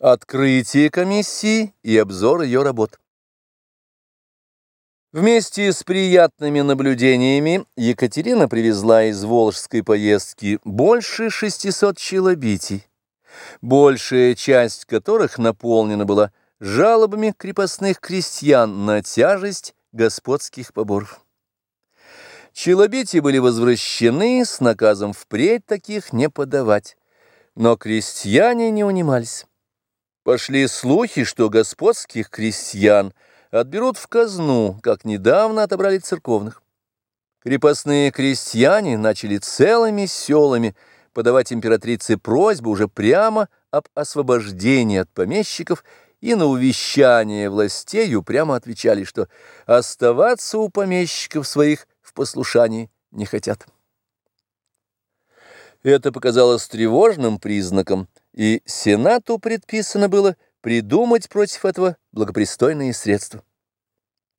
Открытие комиссии и обзор ее работ. Вместе с приятными наблюдениями Екатерина привезла из Волжской поездки больше 600 челобитий, большая часть которых наполнена была жалобами крепостных крестьян на тяжесть господских поборов. Челобития были возвращены с наказом впредь таких не подавать, но крестьяне не унимались. Пошли слухи, что господских крестьян отберут в казну, как недавно отобрали церковных. Крепостные крестьяне начали целыми селами подавать императрице просьбу уже прямо об освобождении от помещиков и на увещание властей прямо отвечали, что оставаться у помещиков своих в послушании не хотят. Это показалось тревожным признаком, и Сенату предписано было придумать против этого благопристойные средства.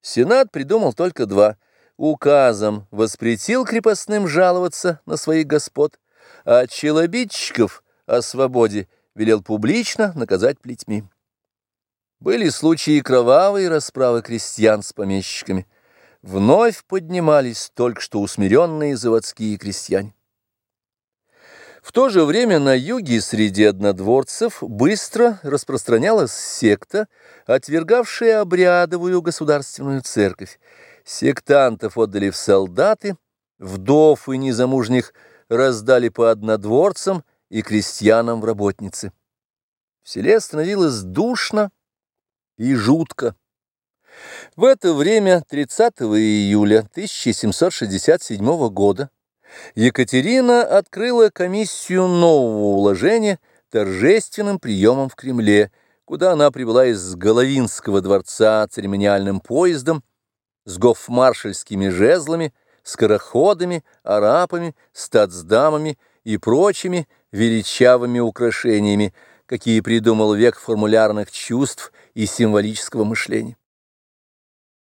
Сенат придумал только два. Указом воспретил крепостным жаловаться на своих господ, а челобитчиков о свободе велел публично наказать плетьми. Были случаи кровавой расправы крестьян с помещиками вновь поднимались только что усмиренные заводские крестьяне. В то же время на юге среди однодворцев быстро распространялась секта, отвергавшая обрядовую государственную церковь. Сектантов отдали в солдаты, вдов и незамужних раздали по однодворцам и крестьянам в работницы. В селе становилось душно и жутко. В это время, 30 июля 1767 года, Екатерина открыла комиссию нового уложения торжественным приемом в Кремле, куда она прибыла из Головинского дворца церемониальным поездом с гофмаршальскими жезлами, скороходами, арапами, статсдамами и прочими величавыми украшениями, какие придумал век формулярных чувств и символического мышления.